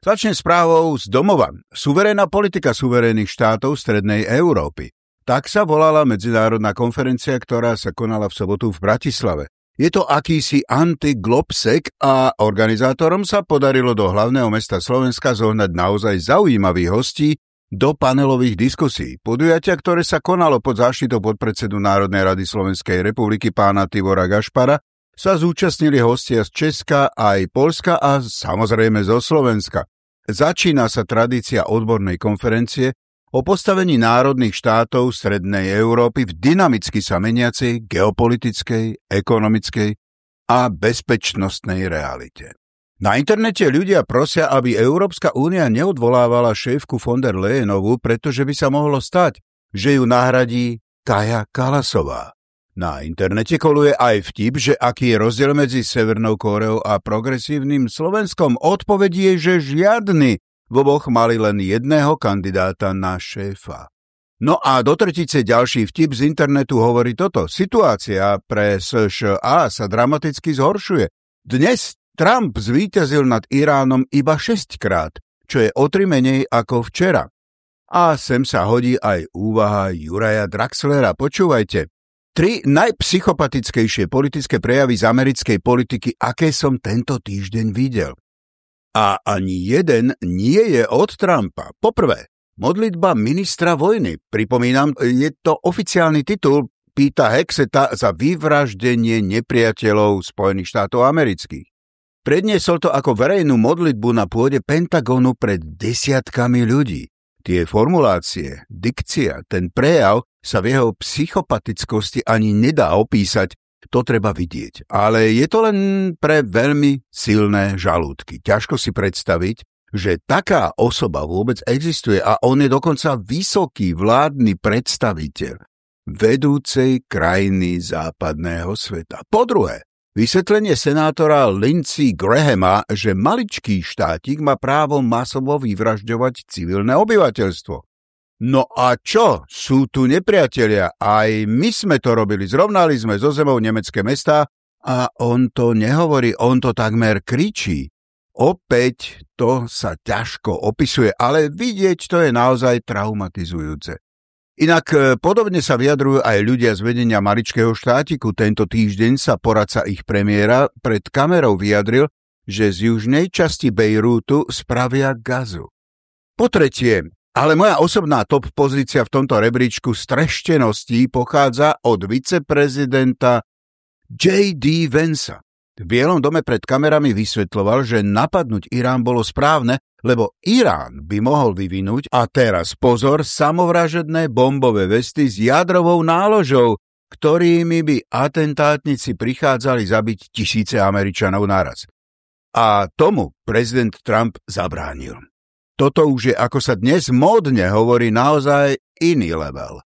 Začnem správou z domova. Suverénna politika suverénnych štátov Strednej Európy. Tak sa volala medzinárodná konferencia, ktorá sa konala v sobotu v Bratislave. Je to akýsi anti-globsek a organizátorom sa podarilo do hlavného mesta Slovenska zohnať naozaj zaujímavých hostí do panelových diskusí. Podujatia, ktoré sa konalo pod záštitou podpredsedu Národnej rady Slovenskej republiky pána Tibora Gašpara, sa zúčastnili hostia z Česka aj Polska a samozrejme zo Slovenska. Začína sa tradícia odbornej konferencie o postavení národných štátov Strednej Európy v dynamicky sa meniacej geopolitickej, ekonomickej a bezpečnostnej realite. Na internete ľudia prosia, aby Európska únia neodvolávala šéfku von der Leyenovu, pretože by sa mohlo stať, že ju nahradí Kaja Kalasová. Na internete koluje aj vtip, že aký je rozdiel medzi Severnou Kóreou a progresívnym Slovenskom. Odpoveď je, že žiadny. V oboch mali len jedného kandidáta na šéfa. No a do tretice ďalší vtip z internetu hovorí toto. Situácia pre SŠA sa dramaticky zhoršuje. Dnes Trump zvíťazil nad Iránom iba 6 krát, čo je o tri menej ako včera. A sem sa hodí aj úvaha Juraja Draxlera. Počúvajte, Tri najpsychopatickejšie politické prejavy z americkej politiky, aké som tento týždeň videl. A ani jeden nie je od Trumpa. Poprvé, modlitba ministra vojny. Pripomínam, je to oficiálny titul Píta Hexeta za vyvraždenie nepriateľov Spojených štátov amerických. Predniesol to ako verejnú modlitbu na pôde Pentagonu pred desiatkami ľudí. Tie formulácie, dikcia, ten prejav sa v jeho psychopatickosti ani nedá opísať, to treba vidieť. Ale je to len pre veľmi silné žalúdky. Ťažko si predstaviť, že taká osoba vôbec existuje a on je dokonca vysoký vládny predstaviteľ vedúcej krajiny západného sveta. Po druhé, Vysvetlenie senátora Lindsey Grahama, že maličký štátik má právo masovo vyvražďovať civilné obyvateľstvo. No a čo? Sú tu nepriatelia. Aj my sme to robili. Zrovnali sme zo zemou nemecké mesta a on to nehovorí, on to takmer kričí. Opäť to sa ťažko opisuje, ale vidieť to je naozaj traumatizujúce. Inak e, podobne sa vyjadrujú aj ľudia z vedenia maličkého štátiku. Tento týždeň sa poradca ich premiéra pred kamerou vyjadril, že z južnej časti Bejrútu spravia gazu. Po tretie, ale moja osobná top pozícia v tomto rebríčku strešteností pochádza od viceprezidenta J.D. Vensa. V Bielom dome pred kamerami vysvetloval, že napadnúť Irán bolo správne, lebo Irán by mohol vyvinúť, a teraz pozor, samovražedné bombové vesty s jadrovou náložou, ktorými by atentátnici prichádzali zabiť tisíce Američanov naraz. A tomu prezident Trump zabránil. Toto už je, ako sa dnes módne hovorí, naozaj iný level.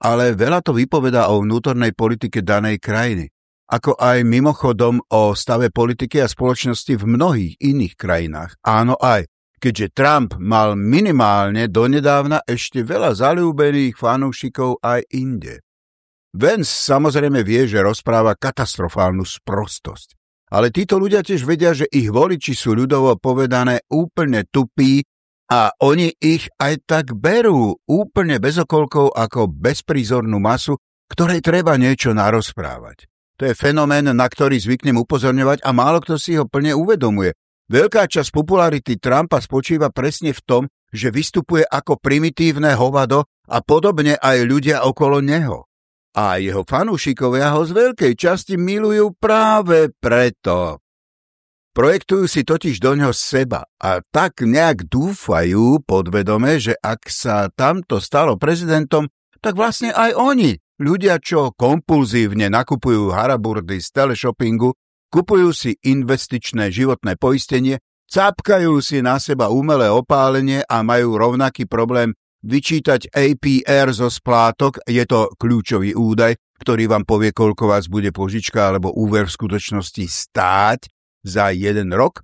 Ale veľa to vypovedá o vnútornej politike danej krajiny, ako aj mimochodom o stave politiky a spoločnosti v mnohých iných krajinách. Áno aj, keďže Trump mal minimálne donedávna ešte veľa zalúbených fanúšikov aj inde. Vance samozrejme vie, že rozpráva katastrofálnu sprostosť. Ale títo ľudia tiež vedia, že ich voliči sú ľudovo povedané úplne tupí a oni ich aj tak berú úplne bez okolkov ako bezprízornú masu, ktorej treba niečo narozprávať. To je fenomén, na ktorý zvyknem upozorňovať a málo kto si ho plne uvedomuje. Veľká časť popularity Trumpa spočíva presne v tom, že vystupuje ako primitívne hovado a podobne aj ľudia okolo neho. A jeho fanúšikovia ho z veľkej časti milujú práve preto. Projektujú si totiž do ňoho seba a tak nejak dúfajú podvedome, že ak sa tamto stalo prezidentom, tak vlastne aj oni, ľudia, čo kompulzívne nakupujú haraburdy z teleshoppingu, Kupujú si investičné životné poistenie Capkajú si na seba umelé opálenie a majú rovnaký problém vyčítať APR zo splátok, je to kľúčový údaj, ktorý vám povie, koľko vás bude požička alebo úver v skutočnosti stáť za jeden rok,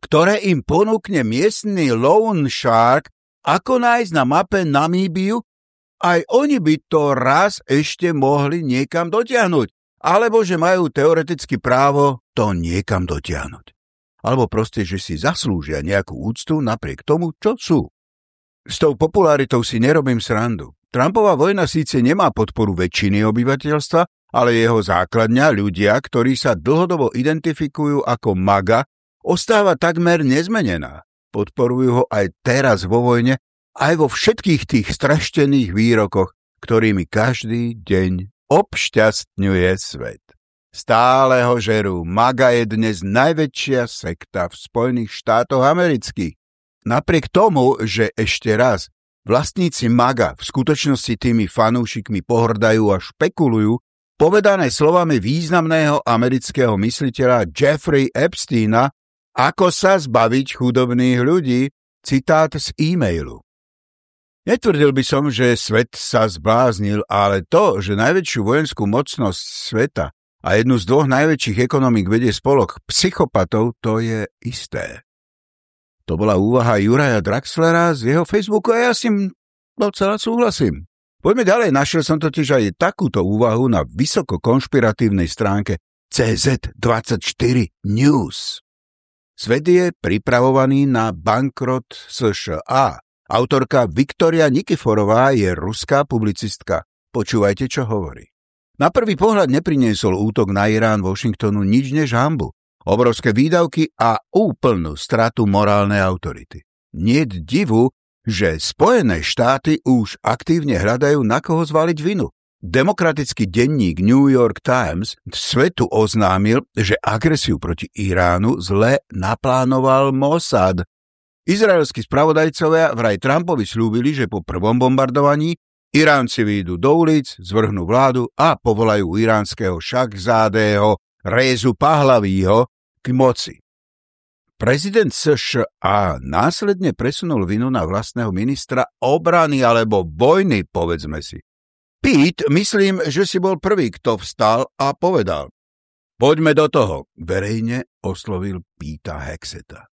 ktoré im ponúkne miestny loan shark, ako nájsť na mape Namíbiu, aj oni by to raz ešte mohli niekam dotiahnuť, alebo že majú teoreticky právo to niekam dotiahnuť. Alebo proste, že si zaslúžia nejakú úctu napriek tomu, čo sú. S tou popularitou si nerobím srandu. Trumpová vojna síce nemá podporu väčšiny obyvateľstva, ale jeho základňa, ľudia, ktorí sa dlhodobo identifikujú ako maga, ostáva takmer nezmenená. Podporujú ho aj teraz vo vojne, aj vo všetkých tých straštených výrokoch, ktorými každý deň obšťastňuje svet. Stále ho žerú. Maga je dnes najväčšia sekta v Spojených štátoch amerických. Napriek tomu, že ešte raz, vlastníci MAGA v skutočnosti tými fanúšikmi pohrdajú a špekulujú, povedané slovami významného amerického mysliteľa Jeffrey Epsteina, ako sa zbaviť chudobných ľudí, citát z e-mailu. Netvrdil by som, že svet sa zbláznil, ale to, že najväčšiu vojenskú mocnosť sveta a jednu z dvoch najväčších ekonomik vedie spolok psychopatov, to je isté. To bola úvaha Juraja Draxlera z jeho Facebooku a ja s ním docela súhlasím. Poďme ďalej, našiel som totiž aj takúto úvahu na vysoko konšpiratívnej stránke CZ24 News. Svet je pripravovaný na bankrot SŠA. Autorka Viktoria Nikiforová je ruská publicistka. Počúvajte, čo hovorí. Na prvý pohľad nepriniesol útok na Irán Washingtonu nič než hambu obrovské výdavky a úplnú stratu morálnej autority. Nie divu, že Spojené štáty už aktívne hľadajú, na koho zvaliť vinu. Demokratický denník New York Times svetu oznámil, že agresiu proti Iránu zle naplánoval Mossad. Izraelskí spravodajcovia vraj Trumpovi slúbili, že po prvom bombardovaní Iránci výjdu do ulic, zvrhnú vládu a povolajú iránskeho šakzádého Rézu Pahlavího, k moci. Prezident США následne presunul vinu na vlastného ministra obrany alebo vojny, povedzme si. Pete, myslím, že si bol prvý, kto vstal a povedal. Poďme do toho, verejne oslovil Pita Hexeta.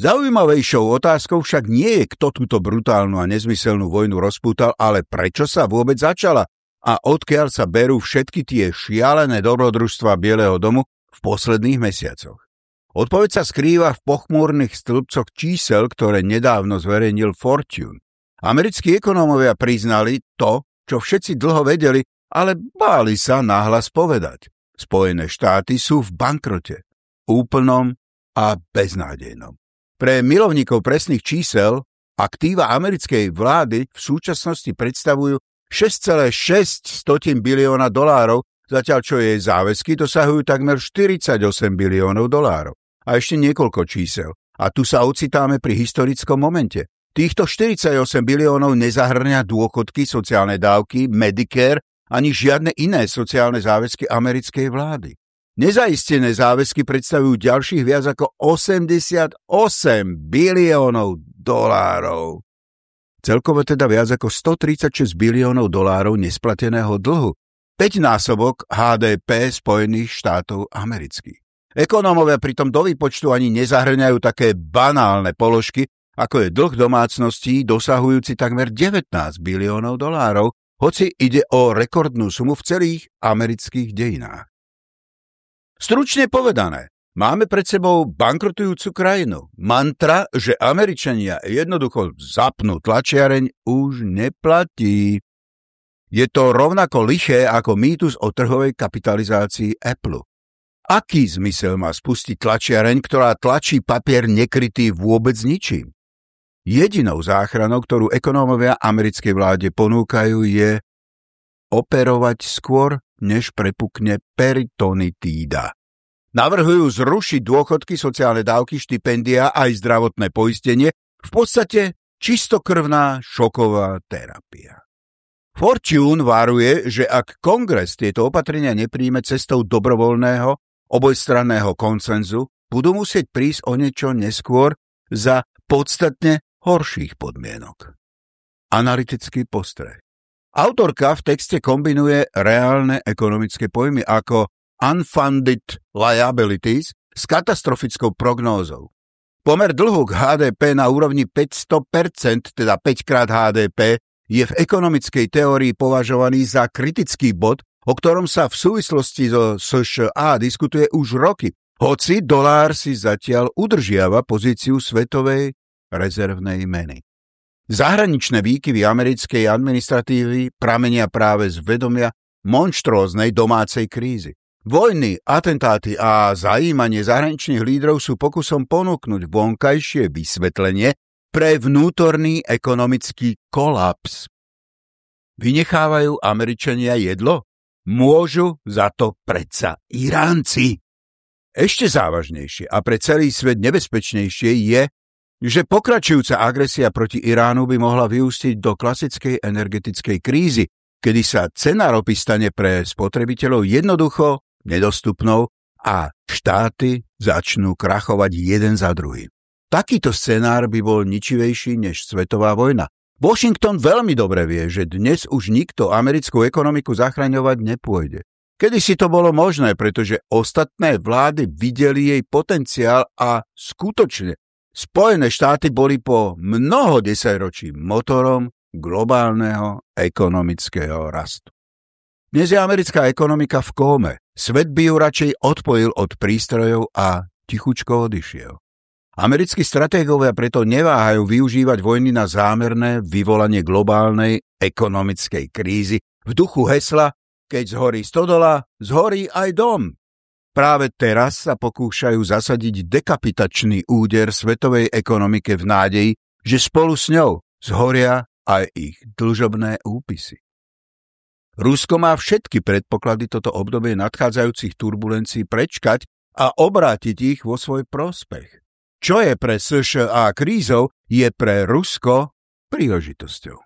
Zaujímavejšou otázkou však nie je, kto túto brutálnu a nezmyselnú vojnu rozpútal, ale prečo sa vôbec začala a odkiaľ sa berú všetky tie šialené dobrodružstva Bieleho domu, v posledných mesiacoch. Odpoveď sa skrýva v pochmúrnych stĺpcoch čísel, ktoré nedávno zverejnil Fortune. Americkí ekonómovia priznali to, čo všetci dlho vedeli, ale báli sa náhlas povedať. Spojené štáty sú v bankrote. Úplnom a beznádejnom. Pre milovníkov presných čísel aktíva americkej vlády v súčasnosti predstavujú 6,6 bilióna dolárov, zatiaľ čo jej záväzky dosahujú takmer 48 biliónov dolárov. A ešte niekoľko čísel. A tu sa ocitáme pri historickom momente. Týchto 48 biliónov nezahrňa dôchodky, sociálne dávky, Medicare ani žiadne iné sociálne záväzky americkej vlády. Nezaistené záväzky predstavujú ďalších viac ako 88 biliónov dolárov. Celkovo teda viac ako 136 biliónov dolárov nesplateného dlhu, 5 násobok HDP Spojených štátov amerických. Ekonómovia pritom do výpočtu ani nezahrňajú také banálne položky, ako je dlh domácností dosahujúci takmer 19 biliónov dolárov, hoci ide o rekordnú sumu v celých amerických dejinách. Stručne povedané, máme pred sebou bankrotujúcu krajinu. Mantra, že Američania jednoducho zapnú tlačiareň, už neplatí. Je to rovnako liché ako mýtus o trhovej kapitalizácii Apple. Aký zmysel má spustiť tlačiareň, ktorá tlačí papier nekrytý vôbec ničím? Jedinou záchranou, ktorú ekonómovia americkej vláde ponúkajú, je operovať skôr, než prepukne peritonitída. Navrhujú zrušiť dôchodky, sociálne dávky, štipendia aj zdravotné poistenie, v podstate čistokrvná šoková terapia. Fortune varuje, že ak kongres tieto opatrenia nepríjme cestou dobrovoľného, obojstranného koncenzu, budú musieť prísť o niečo neskôr za podstatne horších podmienok. Analytický postreh. Autorka v texte kombinuje reálne ekonomické pojmy ako unfunded liabilities s katastrofickou prognózou. Pomer dlhu k HDP na úrovni 500%, teda 5 krát HDP, je v ekonomickej teórii považovaný za kritický bod, o ktorom sa v súvislosti so SŠA diskutuje už roky, hoci dolár si zatiaľ udržiava pozíciu svetovej rezervnej meny. Zahraničné výkyvy americkej administratívy pramenia práve z vedomia monštróznej domácej krízy. Vojny, atentáty a zajímanie zahraničných lídrov sú pokusom ponúknuť vonkajšie vysvetlenie pre vnútorný ekonomický kolaps. Vynechávajú Američania jedlo? Môžu za to predsa Iránci. Ešte závažnejšie a pre celý svet nebezpečnejšie je, že pokračujúca agresia proti Iránu by mohla vyústiť do klasickej energetickej krízy, kedy sa cena ropy stane pre spotrebiteľov jednoducho nedostupnou a štáty začnú krachovať jeden za druhým. Takýto scenár by bol ničivejší než svetová vojna. Washington veľmi dobre vie, že dnes už nikto americkú ekonomiku zachraňovať nepôjde. Kedy si to bolo možné, pretože ostatné vlády videli jej potenciál a skutočne Spojené štáty boli po mnoho desaťročí motorom globálneho ekonomického rastu. Dnes je americká ekonomika v kóme. Svet by ju radšej odpojil od prístrojov a tichučko odišiel. Americkí stratégovia preto neváhajú využívať vojny na zámerné vyvolanie globálnej ekonomickej krízy v duchu hesla keď zhorí stodola, zhorí aj dom. Práve teraz sa pokúšajú zasadiť dekapitačný úder svetovej ekonomike v nádeji, že spolu s ňou zhoria aj ich dlžobné úpisy. Rusko má všetky predpoklady toto obdobie nadchádzajúcich turbulencií prečkať a obrátiť ich vo svoj prospech. Čo je pre SŠA krízou, je pre Rusko príležitosťou.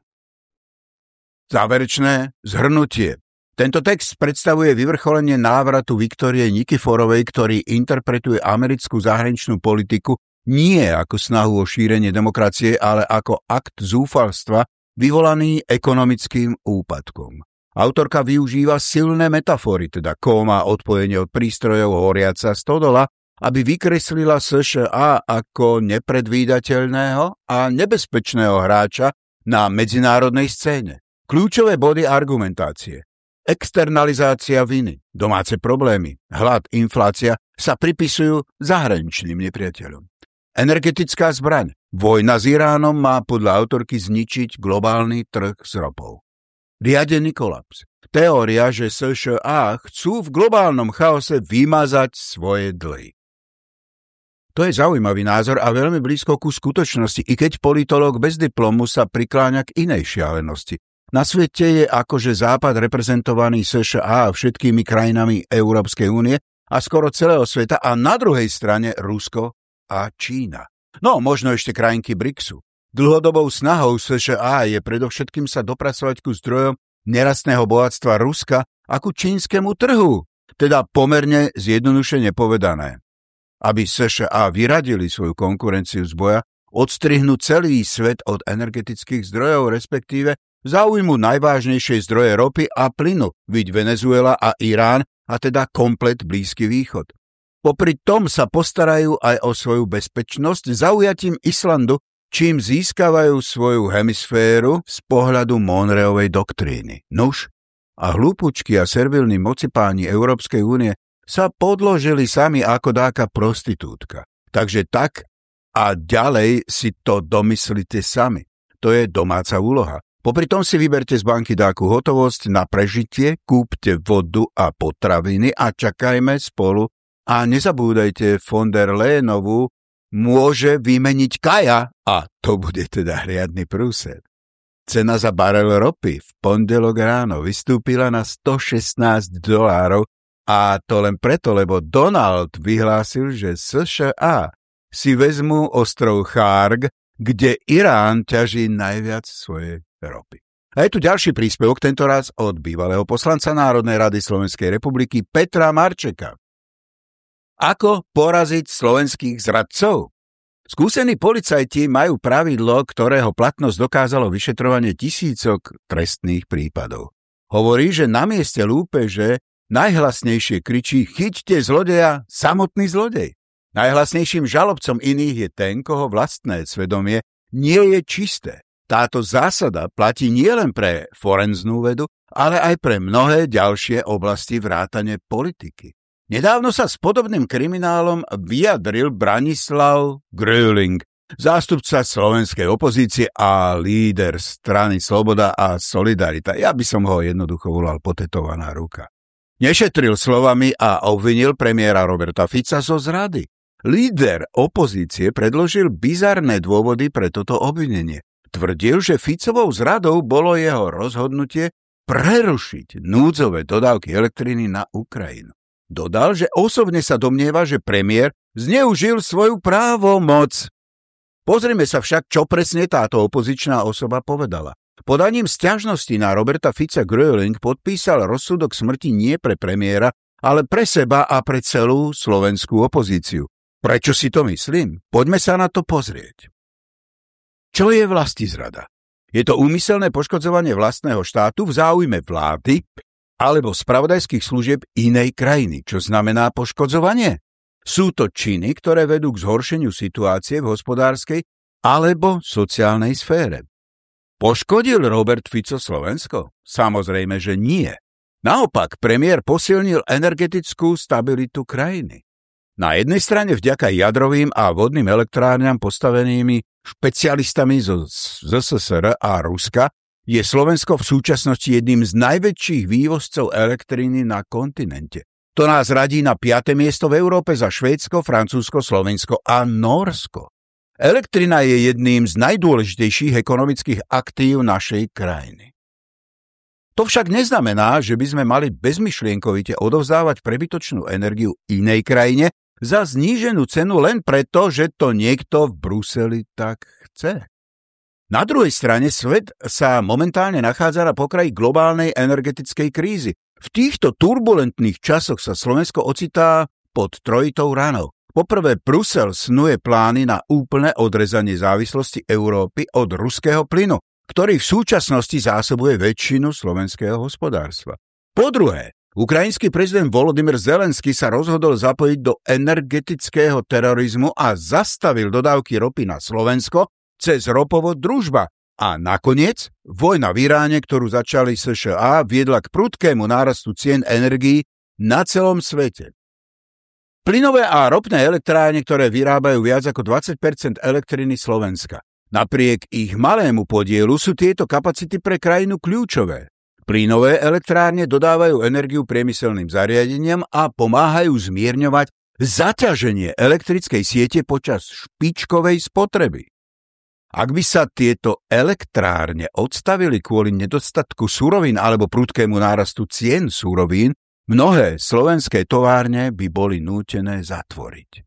Záverečné zhrnutie. Tento text predstavuje vyvrcholenie návratu Viktorie Nikiforovej, ktorý interpretuje americkú zahraničnú politiku nie ako snahu o šírenie demokracie, ale ako akt zúfalstva vyvolaný ekonomickým úpadkom. Autorka využíva silné metafory, teda kóma, odpojenie od prístrojov, horiaca stodola, aby vykreslila SŠA ako nepredvídateľného a nebezpečného hráča na medzinárodnej scéne. Kľúčové body argumentácie. Externalizácia viny, domáce problémy, hlad, inflácia sa pripisujú zahraničným nepriateľom. Energetická zbraň. Vojna s Iránom má podľa autorky zničiť globálny trh s ropou riadený kolaps. Teória, že SŠA chcú v globálnom chaose vymazať svoje dlhy. To je zaujímavý názor a veľmi blízko ku skutočnosti, i keď politológ bez diplomu sa prikláňa k inej šialenosti. Na svete je akože Západ reprezentovaný SŠA všetkými krajinami Európskej únie a skoro celého sveta a na druhej strane Rusko a Čína. No, možno ešte krajinky BRICSu. Dlhodobou snahou SŠA je predovšetkým sa dopracovať ku zdrojom nerastného bohatstva Ruska a ku čínskemu trhu, teda pomerne zjednodušene povedané. Aby SŠA vyradili svoju konkurenciu z boja, odstrihnú celý svet od energetických zdrojov, respektíve záujmu najvážnejšej zdroje ropy a plynu, viď Venezuela a Irán, a teda komplet Blízky východ. Popri tom sa postarajú aj o svoju bezpečnosť zaujatím Islandu čím získavajú svoju hemisféru z pohľadu Monreovej doktríny. Nuž, a hlúpučky a servilní mocipáni Európskej únie sa podložili sami ako dáka prostitútka. Takže tak a ďalej si to domyslite sami. To je domáca úloha. Popri tom si vyberte z banky dáku hotovosť na prežitie, kúpte vodu a potraviny a čakajme spolu a nezabúdajte von der Leyenovú môže vymeniť Kaja a to bude teda riadny prúser. Cena za barel ropy v pondelok ráno vystúpila na 116 dolárov a to len preto, lebo Donald vyhlásil, že США si vezmú ostrov Charg, kde Irán ťaží najviac svoje ropy. A je tu ďalší príspevok, tentoraz od bývalého poslanca Národnej rady Slovenskej republiky Petra Marčeka. Ako poraziť slovenských zradcov? Skúsení policajti majú pravidlo, ktorého platnosť dokázalo vyšetrovanie tisícok trestných prípadov. Hovorí, že na mieste lúpeže najhlasnejšie kričí chyťte zlodeja, samotný zlodej. Najhlasnejším žalobcom iných je ten, koho vlastné svedomie nie je čisté. Táto zásada platí nielen pre forenznú vedu, ale aj pre mnohé ďalšie oblasti vrátane politiky. Nedávno sa s podobným kriminálom vyjadril Branislav Gröling, zástupca slovenskej opozície a líder strany Sloboda a Solidarita. Ja by som ho jednoducho volal potetovaná ruka. Nešetril slovami a obvinil premiéra Roberta Fica zo zrady. Líder opozície predložil bizarné dôvody pre toto obvinenie. Tvrdil, že Ficovou zradou bolo jeho rozhodnutie prerušiť núdzové dodávky elektriny na Ukrajinu. Dodal, že osobne sa domnieva, že premiér zneužil svoju právomoc. Pozrime sa však, čo presne táto opozičná osoba povedala. Podaním sťažnosti na Roberta Fica Gröling podpísal rozsudok smrti nie pre premiéra, ale pre seba a pre celú slovenskú opozíciu. Prečo si to myslím? Poďme sa na to pozrieť. Čo je vlasti zrada? Je to úmyselné poškodzovanie vlastného štátu v záujme vlády alebo spravodajských služieb inej krajiny, čo znamená poškodzovanie. Sú to činy, ktoré vedú k zhoršeniu situácie v hospodárskej alebo sociálnej sfére. Poškodil Robert Fico Slovensko? Samozrejme, že nie. Naopak, premiér posilnil energetickú stabilitu krajiny. Na jednej strane vďaka jadrovým a vodným elektrárňam postavenými špecialistami zo ZSSR a Ruska je Slovensko v súčasnosti jedným z najväčších vývozcov elektriny na kontinente. To nás radí na 5. miesto v Európe za Švédsko, Francúzsko, Slovensko a Norsko. Elektrina je jedným z najdôležitejších ekonomických aktív našej krajiny. To však neznamená, že by sme mali bezmyšlienkovite odovzdávať prebytočnú energiu inej krajine za zníženú cenu len preto, že to niekto v Bruseli tak chce. Na druhej strane svet sa momentálne nachádza na pokraji globálnej energetickej krízy. V týchto turbulentných časoch sa Slovensko ocitá pod trojitou ranou. Poprvé, Brusel snuje plány na úplné odrezanie závislosti Európy od ruského plynu, ktorý v súčasnosti zásobuje väčšinu slovenského hospodárstva. Po druhé, ukrajinský prezident Volodymyr Zelensky sa rozhodol zapojiť do energetického terorizmu a zastavil dodávky ropy na Slovensko cez ropovod družba. A nakoniec vojna v Iráne, ktorú začali США, viedla k prudkému nárastu cien energií na celom svete. Plynové a ropné elektrárne, ktoré vyrábajú viac ako 20 elektriny Slovenska. Napriek ich malému podielu sú tieto kapacity pre krajinu kľúčové. Plynové elektrárne dodávajú energiu priemyselným zariadeniam a pomáhajú zmierňovať zaťaženie elektrickej siete počas špičkovej spotreby. Ak by sa tieto elektrárne odstavili kvôli nedostatku surovín alebo prudkému nárastu cien surovín, mnohé slovenské továrne by boli nútené zatvoriť.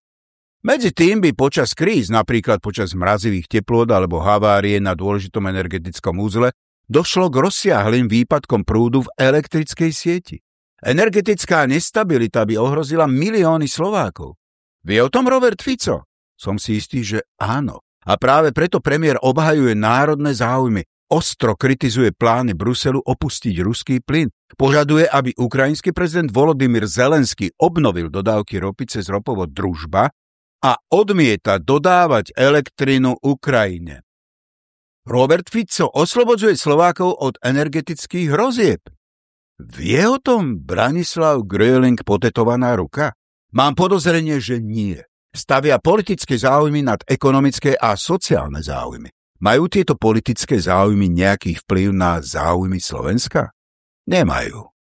Medzi tým by počas kríz, napríklad počas mrazivých teplôt alebo havárie na dôležitom energetickom úzle, došlo k rozsiahlým výpadkom prúdu v elektrickej sieti. Energetická nestabilita by ohrozila milióny Slovákov. Vie o tom Robert Fico? Som si istý, že áno. A práve preto premiér obhajuje národné záujmy, ostro kritizuje plány Bruselu opustiť ruský plyn, požaduje, aby ukrajinský prezident Volodymyr Zelensky obnovil dodávky ropy cez ropovod Družba a odmieta dodávať elektrinu Ukrajine. Robert Fico oslobodzuje Slovákov od energetických hrozieb. Vie o tom Branislav Gröling potetovaná ruka? Mám podozrenie, že nie stavia politické záujmy nad ekonomické a sociálne záujmy. Majú tieto politické záujmy nejaký vplyv na záujmy Slovenska? Nemajú.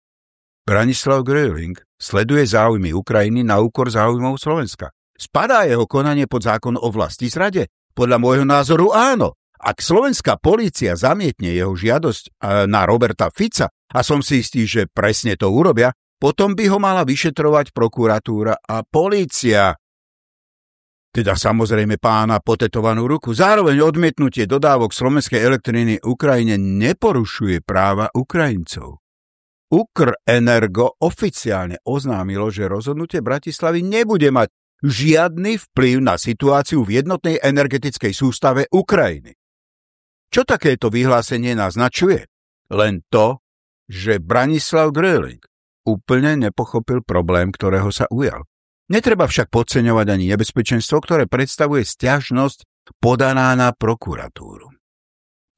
Branislav Gröling sleduje záujmy Ukrajiny na úkor záujmov Slovenska. Spadá jeho konanie pod zákon o vlasti zrade? Podľa môjho názoru áno. Ak slovenská polícia zamietne jeho žiadosť e, na Roberta Fica, a som si istý, že presne to urobia, potom by ho mala vyšetrovať prokuratúra a polícia teda samozrejme pána potetovanú ruku. Zároveň odmietnutie dodávok slovenskej elektriny Ukrajine neporušuje práva Ukrajincov. Ukrenergo oficiálne oznámilo, že rozhodnutie Bratislavy nebude mať žiadny vplyv na situáciu v jednotnej energetickej sústave Ukrajiny. Čo takéto vyhlásenie naznačuje? Len to, že Branislav Gröling úplne nepochopil problém, ktorého sa ujal. Netreba však podceňovať ani nebezpečenstvo, ktoré predstavuje stiažnosť podaná na prokuratúru.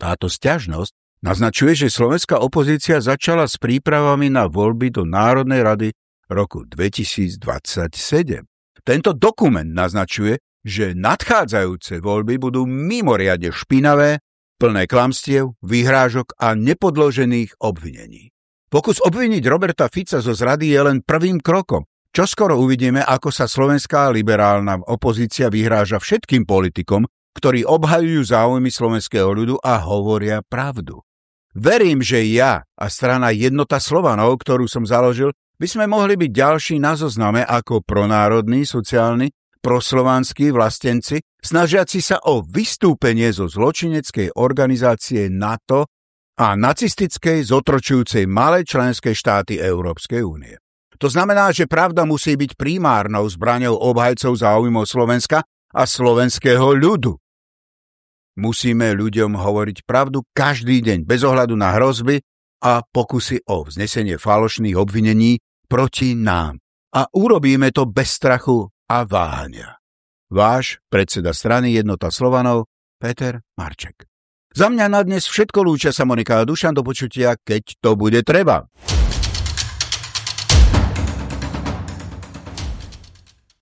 Táto stiažnosť naznačuje, že slovenská opozícia začala s prípravami na voľby do Národnej rady roku 2027. Tento dokument naznačuje, že nadchádzajúce voľby budú mimoriadne špinavé, plné klamstiev, vyhrážok a nepodložených obvinení. Pokus obviniť Roberta Fica zo zrady je len prvým krokom. Čo skoro uvidíme, ako sa slovenská liberálna opozícia vyhráža všetkým politikom, ktorí obhajujú záujmy slovenského ľudu a hovoria pravdu. Verím, že ja a strana Jednota Slovanov, ktorú som založil, by sme mohli byť ďalší na zozname ako pronárodní, sociálni, proslovanskí vlastenci, snažiaci sa o vystúpenie zo zločineckej organizácie NATO a nacistickej zotročujúcej malé členské štáty Európskej únie. To znamená, že pravda musí byť primárnou zbraňou obhajcov záujmov Slovenska a slovenského ľudu. Musíme ľuďom hovoriť pravdu každý deň bez ohľadu na hrozby a pokusy o vznesenie falošných obvinení proti nám. A urobíme to bez strachu a váhania. Váš predseda strany Jednota Slovanov Peter Marček. Za mňa na dnes všetko lúčia sa Monika a Dušan do počutia, keď to bude treba.